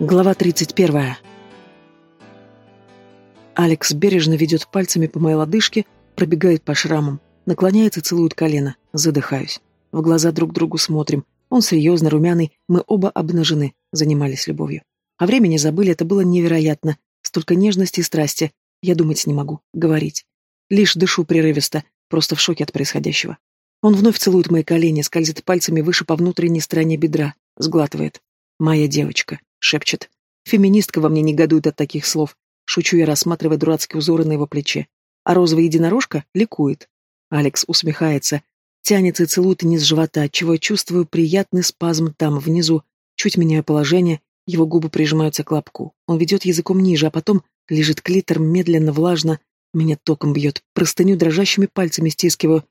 Глава 31. Алекс бережно ведет пальцами по моей лодыжке, пробегает по шрамам, наклоняется, целует колено. Задыхаюсь. В глаза друг другу смотрим. Он серьезно, румяный, мы оба обнажены, занимались любовью. А времени забыли, это было невероятно. Столько нежности и страсти. Я думать не могу, говорить. Лишь дышу прерывисто, просто в шоке от происходящего. Он вновь целует мои колени, скользит пальцами выше по внутренней стороне бедра, сглатывает. «Моя девочка», — шепчет. Феминистка во мне негодует от таких слов. Шучу я, рассматривая дурацкие узоры на его плече. А розовая единорожка ликует. Алекс усмехается, тянется и целует низ живота, отчего я чувствую приятный спазм там, внизу. Чуть меняю положение, его губы прижимаются к лобку. Он ведет языком ниже, а потом лежит клитор медленно, влажно. Меня током бьет, простыню дрожащими пальцами стискиваю.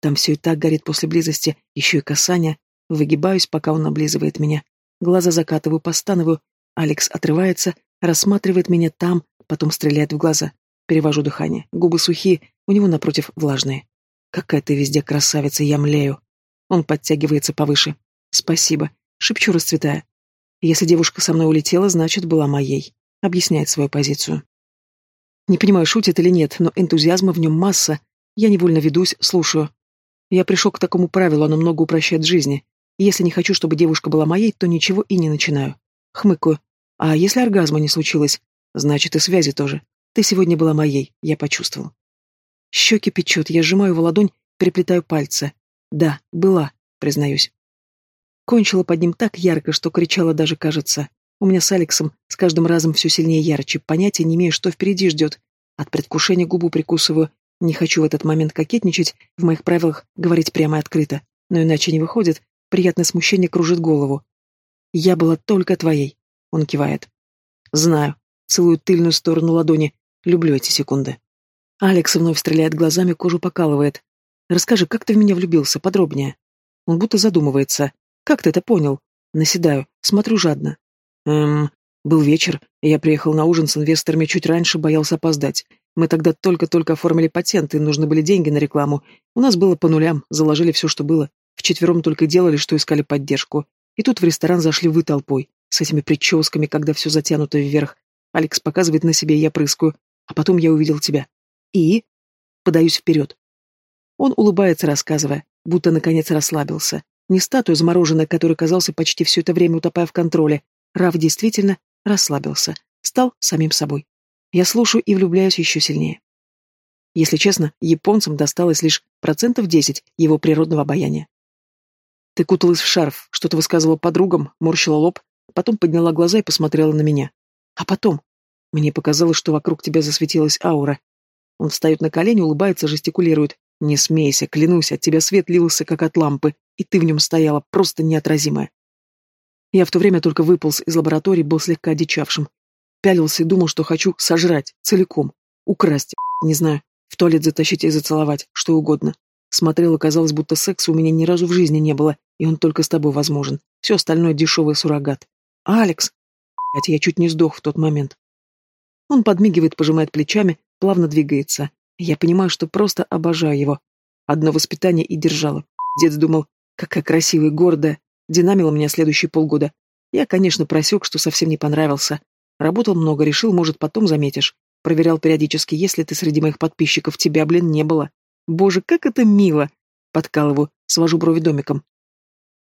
Там все и так горит после близости, еще и касания. Выгибаюсь, пока он облизывает меня. Глаза закатываю, постановую. Алекс отрывается, рассматривает меня там, потом стреляет в глаза. Перевожу дыхание. Губы сухие, у него напротив влажные. Какая ты везде красавица, я млею. Он подтягивается повыше. Спасибо. Шепчу, расцветая. Если девушка со мной улетела, значит, была моей. Объясняет свою позицию. Не понимаю, шутит или нет, но энтузиазма в нем масса. Я невольно ведусь, слушаю. Я пришел к такому правилу, оно много упрощает жизни. Если не хочу, чтобы девушка была моей, то ничего и не начинаю. Хмыкаю. А если оргазма не случилось? Значит, и связи тоже. Ты сегодня была моей, я почувствовал. Щеки печет, я сжимаю его ладонь, переплетаю пальцы. Да, была, признаюсь. Кончила под ним так ярко, что кричала даже, кажется. У меня с Алексом с каждым разом все сильнее ярче, понятия не имею, что впереди ждет. От предвкушения губу прикусываю. Не хочу в этот момент кокетничать, в моих правилах говорить прямо и открыто. Но иначе не выходит, Приятное смущение кружит голову. «Я была только твоей», — он кивает. «Знаю». Целую тыльную сторону ладони. Люблю эти секунды. Алекс вновь стреляет глазами, кожу покалывает. «Расскажи, как ты в меня влюбился, подробнее?» Он будто задумывается. «Как ты это понял?» Наседаю, смотрю жадно. «Эм, был вечер, я приехал на ужин с инвесторами чуть раньше, боялся опоздать. Мы тогда только-только оформили патенты, нужны были деньги на рекламу. У нас было по нулям, заложили все, что было. Вчетвером только делали, что искали поддержку. И тут в ресторан зашли вы толпой, с этими прическами, когда все затянуто вверх. Алекс показывает на себе, я прыскаю. А потом я увидел тебя. И? Подаюсь вперед. Он улыбается, рассказывая, будто наконец расслабился. Не статуя замороженная, который казался почти все это время утопая в контроле. Раф действительно расслабился. Стал самим собой. Я слушаю и влюбляюсь еще сильнее. Если честно, японцам досталось лишь процентов десять его природного обаяния. Ты куталась в шарф, что-то высказывала подругам, морщила лоб, потом подняла глаза и посмотрела на меня. А потом? Мне показалось, что вокруг тебя засветилась аура. Он встает на колени, улыбается, жестикулирует. Не смейся, клянусь, от тебя свет лился, как от лампы, и ты в нем стояла, просто неотразимая. Я в то время только выполз из лаборатории, был слегка одичавшим. Пялился и думал, что хочу сожрать, целиком. Украсть, не знаю, в туалет затащить и зацеловать, что угодно. Смотрела, казалось, будто секса у меня ни разу в жизни не было, и он только с тобой возможен. Все остальное дешевый суррогат. Алекс! Блять, я чуть не сдох в тот момент. Он подмигивает, пожимает плечами, плавно двигается. Я понимаю, что просто обожаю его. Одно воспитание и держала. Дед думал, какая красивая, гордая. Динамила меня следующие полгода. Я, конечно, просек, что совсем не понравился. Работал много, решил, может, потом заметишь. Проверял периодически, если ты среди моих подписчиков, тебя, блин, не было. Боже, как это мило! Подкалываю, свожу брови домиком.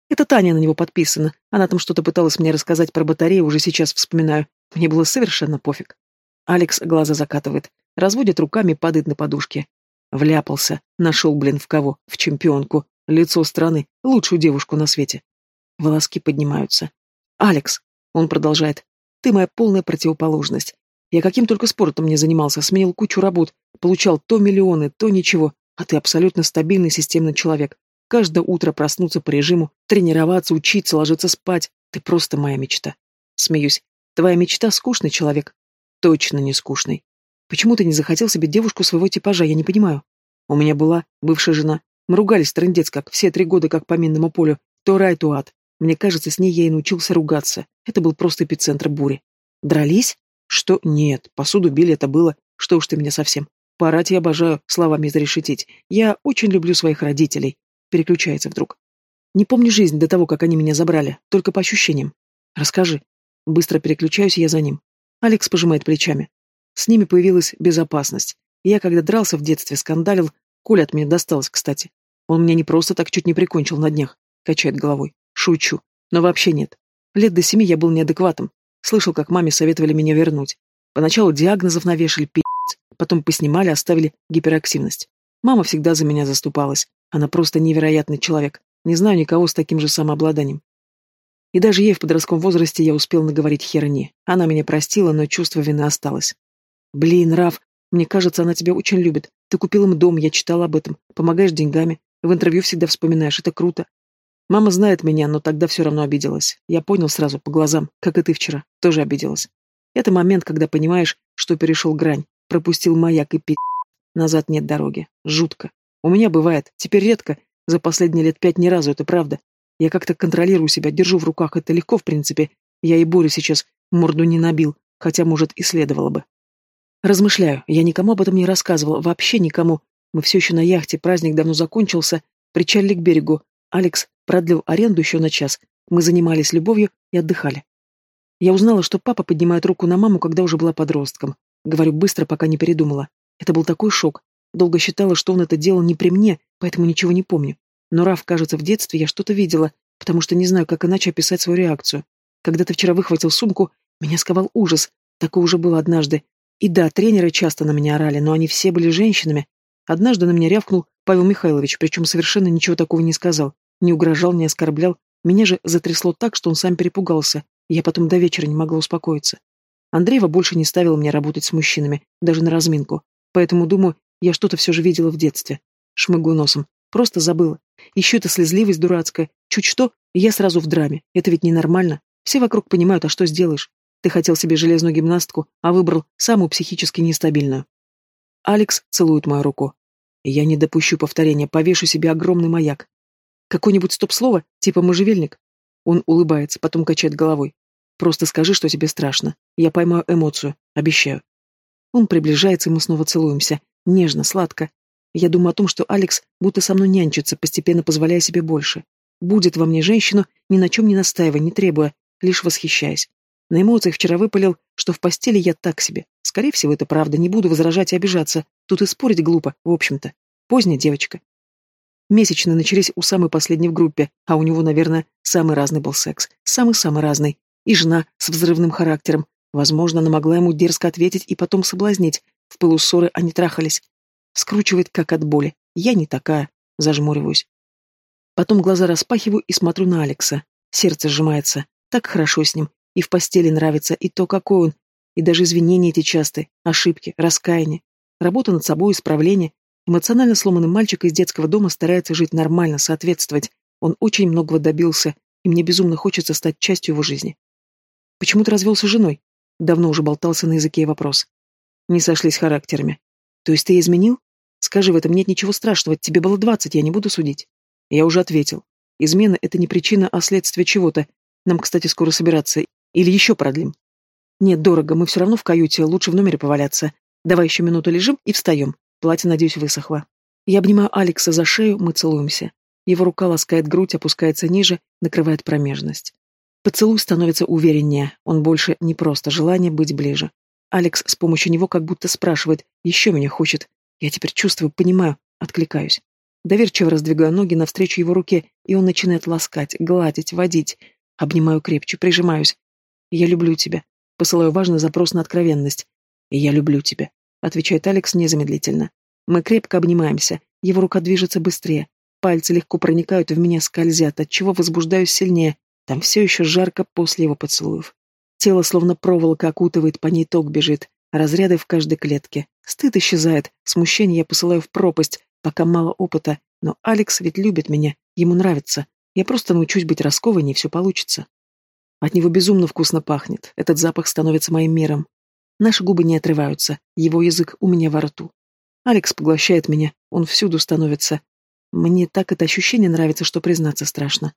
Это Таня на него подписана. Она там что-то пыталась мне рассказать про батарею, уже сейчас вспоминаю. Мне было совершенно пофиг. Алекс глаза закатывает, разводит руками, падает на подушке. Вляпался. Нашел, блин, в кого? В чемпионку. Лицо страны. Лучшую девушку на свете. Волоски поднимаются. «Алекс», — он продолжает, — «ты моя полная противоположность. Я каким только спортом не занимался, сменил кучу работ, получал то миллионы, то ничего, а ты абсолютно стабильный системный человек. Каждое утро проснуться по режиму, тренироваться, учиться, ложиться спать. Ты просто моя мечта. Смеюсь. Твоя мечта — скучный человек. Точно не скучный. Почему ты не захотел себе девушку своего типажа, я не понимаю. У меня была бывшая жена. Мы ругались трындец как, все три года как по минному полю. То рай, то ад. Мне кажется, с ней я и научился ругаться. Это был просто эпицентр бури. Дрались? Что? Нет, посуду били это было. Что уж ты меня совсем. Порать я обожаю словами изрешетить. Я очень люблю своих родителей. Переключается вдруг. Не помню жизнь до того, как они меня забрали, только по ощущениям. Расскажи. Быстро переключаюсь я за ним. Алекс пожимает плечами. С ними появилась безопасность. Я, когда дрался в детстве, скандалил, Коля от меня досталось, кстати. Он меня не просто так чуть не прикончил на днях. Качает головой. Шучу. Но вообще нет. Лет до семи я был неадекватом. Слышал, как маме советовали меня вернуть. Поначалу диагнозов навешали, потом поснимали, оставили гиперактивность. Мама всегда за меня заступалась. Она просто невероятный человек. Не знаю никого с таким же самообладанием. И даже ей в подростковом возрасте я успел наговорить херни. Она меня простила, но чувство вины осталось. Блин, Раф, мне кажется, она тебя очень любит. Ты купил им дом, я читал об этом. Помогаешь деньгами. В интервью всегда вспоминаешь, это круто. Мама знает меня, но тогда все равно обиделась. Я понял сразу, по глазам, как и ты вчера, тоже обиделась. Это момент, когда понимаешь, что перешел грань, пропустил маяк и пи***. Назад нет дороги. Жутко. У меня бывает, теперь редко, за последние лет пять ни разу, это правда. Я как-то контролирую себя, держу в руках, это легко, в принципе. Я и Борю сейчас морду не набил, хотя, может, и следовало бы. Размышляю, я никому об этом не рассказывал, вообще никому. Мы все еще на яхте, праздник давно закончился, причалили к берегу. Алекс продлил аренду еще на час. Мы занимались любовью и отдыхали. Я узнала, что папа поднимает руку на маму, когда уже была подростком. Говорю быстро, пока не передумала. Это был такой шок. Долго считала, что он это делал не при мне, поэтому ничего не помню. Но Раф, кажется, в детстве я что-то видела, потому что не знаю, как иначе описать свою реакцию. Когда ты вчера выхватил сумку, меня сковал ужас. Такое уже было однажды. И да, тренеры часто на меня орали, но они все были женщинами. Однажды на меня рявкнул Павел Михайлович, причем совершенно ничего такого не сказал. Не угрожал, не оскорблял. Меня же затрясло так, что он сам перепугался. Я потом до вечера не могла успокоиться. Андреева больше не ставила меня работать с мужчинами, даже на разминку. Поэтому, думаю, я что-то все же видела в детстве. Шмыгаю носом. Просто забыла. Еще эта слезливость дурацкая. Чуть что, я сразу в драме. Это ведь ненормально. Все вокруг понимают, а что сделаешь? Ты хотел себе железную гимнастку, а выбрал самую психически нестабильную. Алекс целует мою руку. Я не допущу повторения, повешу себе огромный маяк. Какое-нибудь стоп-слово, типа можжевельник? Он улыбается, потом качает головой. Просто скажи, что тебе страшно. Я поймаю эмоцию, обещаю. Он приближается, и мы снова целуемся. Нежно, сладко. Я думаю о том, что Алекс будто со мной нянчится, постепенно позволяя себе больше. Будет во мне женщину, ни на чем не настаивая, не требуя, лишь восхищаясь. На эмоциях вчера выпалил, что в постели я так себе. Скорее всего, это правда, не буду возражать и обижаться. Тут и спорить глупо, в общем-то. Поздняя девочка. Месячные начались у самой последней в группе, а у него, наверное, самый разный был секс. Самый-самый разный. И жена с взрывным характером. Возможно, она могла ему дерзко ответить и потом соблазнить. В пылу ссоры они трахались. Скручивает, как от боли. Я не такая. Зажмуриваюсь. Потом глаза распахиваю и смотрю на Алекса. Сердце сжимается. Так хорошо с ним. И в постели нравится, и то, какой он. И даже извинения эти частые, ошибки, раскаяние. Работа над собой, исправление. Эмоционально сломанный мальчик из детского дома старается жить нормально, соответствовать. Он очень многого добился, и мне безумно хочется стать частью его жизни. Почему ты развелся с женой? Давно уже болтался на языке вопрос. Не сошлись характерами. То есть ты изменил? Скажи, в этом нет ничего страшного, тебе было двадцать, я не буду судить. Я уже ответил. Измена — это не причина, а следствие чего-то. Нам, кстати, скоро собираться. Или еще продлим. Нет, дорого, мы все равно в каюте, лучше в номере поваляться. Давай еще минуту лежим и встаем. Платье, надеюсь, высохло. Я обнимаю Алекса за шею, мы целуемся. Его рука ласкает грудь, опускается ниже, накрывает промежность. Поцелуй становится увереннее, он больше не просто желание быть ближе. Алекс с помощью него как будто спрашивает, еще меня хочет. Я теперь чувствую, понимаю, откликаюсь. Доверчиво раздвигаю ноги навстречу его руке, и он начинает ласкать, гладить, водить. Обнимаю крепче, прижимаюсь. Я люблю тебя. Посылаю важный запрос на откровенность. Я люблю тебя, отвечает Алекс незамедлительно. Мы крепко обнимаемся, его рука движется быстрее. Пальцы легко проникают в меня, скользят, отчего возбуждаюсь сильнее. Там все еще жарко после его поцелуев. Тело словно проволока окутывает, по ней ток бежит, разряды в каждой клетке. Стыд исчезает, смущение я посылаю в пропасть, пока мало опыта, но Алекс ведь любит меня, ему нравится. Я просто научусь быть раскованней, и все получится. От него безумно вкусно пахнет, этот запах становится моим миром. Наши губы не отрываются, его язык у меня во рту. Алекс поглощает меня, он всюду становится. Мне так это ощущение нравится, что признаться страшно.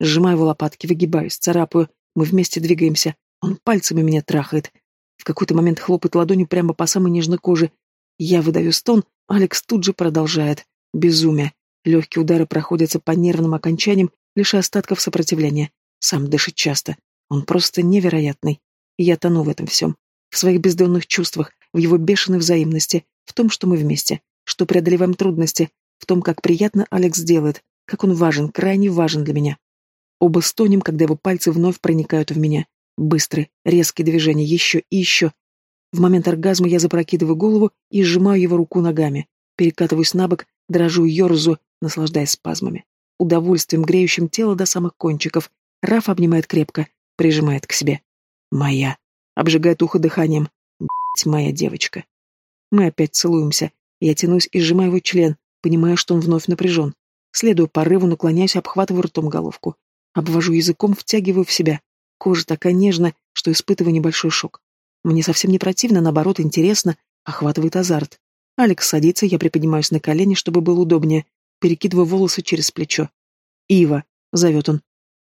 Сжимаю его лопатки, выгибаюсь, царапаю, мы вместе двигаемся, он пальцами меня трахает. В какой-то момент хлопает ладонью прямо по самой нежной коже. Я выдаю стон, Алекс тут же продолжает. Безумие. Легкие удары проходятся по нервным окончаниям, лишь остатков сопротивления. Сам дышит часто. Он просто невероятный. И я тону в этом всем. В своих бездонных чувствах, в его бешеной взаимности, в том, что мы вместе, что преодолеваем трудности, в том, как приятно Алекс делает, как он важен, крайне важен для меня. Оба стонем, когда его пальцы вновь проникают в меня. Быстрые, резкие движения, еще и еще. В момент оргазма я запрокидываю голову и сжимаю его руку ногами. Перекатываюсь на бок, дрожу и ерзу, наслаждаясь спазмами. Удовольствием, греющим тело до самых кончиков. Раф обнимает крепко, прижимает к себе. Моя. Обжигает ухо дыханием. Б***ь, моя девочка. Мы опять целуемся. Я тянусь и сжимаю его член, понимая, что он вновь напряжен. Следую порыву, наклоняюсь, обхватываю ртом головку. Обвожу языком, втягиваю в себя. Кожа такая нежная, что испытываю небольшой шок. Мне совсем не противно, наоборот, интересно, охватывает азарт. Алекс садится, я приподнимаюсь на колени, чтобы было удобнее, перекидываю волосы через плечо. «Ива», — зовет он.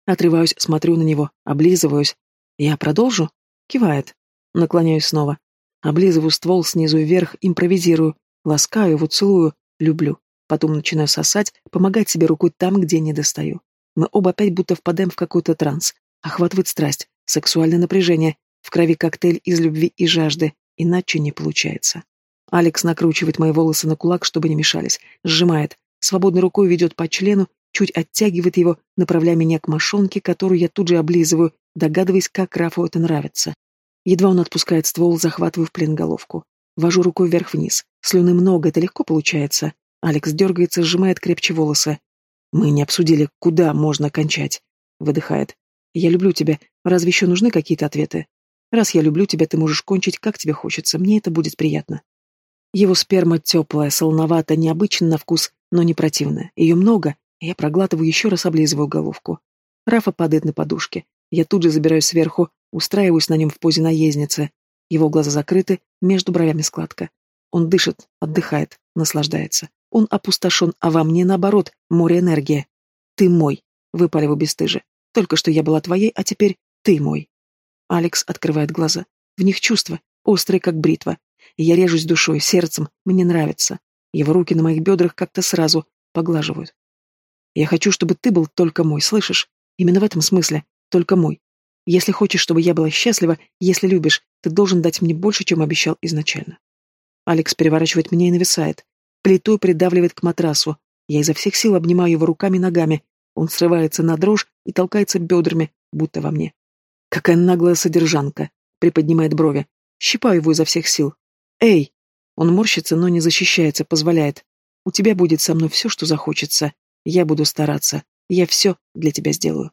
Отрываюсь, смотрю на него, облизываюсь. «Я продолжу?» — кивает. Наклоняюсь снова. Облизываю ствол снизу вверх, импровизирую. Ласкаю его, целую, люблю. Потом начинаю сосать, помогать себе рукой там, где не достаю. Мы оба опять будто впадаем в какой-то транс. Охватывает страсть, сексуальное напряжение, в крови коктейль из любви и жажды, иначе не получается. Алекс накручивает мои волосы на кулак, чтобы не мешались, сжимает, свободной рукой ведет по члену, чуть оттягивает его, направляя меня к мошонке, которую я тут же облизываю, догадываясь, как Рафу это нравится. Едва он отпускает ствол, захватываю в плен головку. Вожу рукой вверх-вниз. Слюны много, это легко получается. Алекс дергается, сжимает крепче волосы. «Мы не обсудили, куда можно кончать», — выдыхает. «Я люблю тебя. Разве еще нужны какие-то ответы? Раз я люблю тебя, ты можешь кончить, как тебе хочется. Мне это будет приятно». Его сперма теплая, солоноватая, необычно на вкус, но не противная. Ее много, и я проглатываю еще раз облизываю головку. Рафа падает на подушке. Я тут же забираюсь сверху, устраиваюсь на нем в позе наездницы. Его глаза закрыты, между бровями складка. Он дышит, отдыхает, наслаждается. Он опустошен, а во мне, наоборот, море энергии. Ты мой, выпаливаю бесстыже. Только что я была твоей, а теперь ты мой. Алекс открывает глаза. В них чувства, острые, как бритва. Я режусь душой, сердцем, мне нравится. Его руки на моих бедрах как-то сразу поглаживают. Я хочу, чтобы ты был только мой, слышишь? Именно в этом смысле, только мой. Если хочешь, чтобы я была счастлива, если любишь, ты должен дать мне больше, чем обещал изначально. Алекс переворачивает меня и нависает. Плитой придавливает к матрасу. Я изо всех сил обнимаю его руками и ногами. Он срывается на дрожь и толкается бедрами, будто во мне. Какая наглая содержанка. Приподнимает брови. Щипаю его изо всех сил. Эй! Он морщится, но не защищается, позволяет. У тебя будет со мной все, что захочется. Я буду стараться. Я все для тебя сделаю.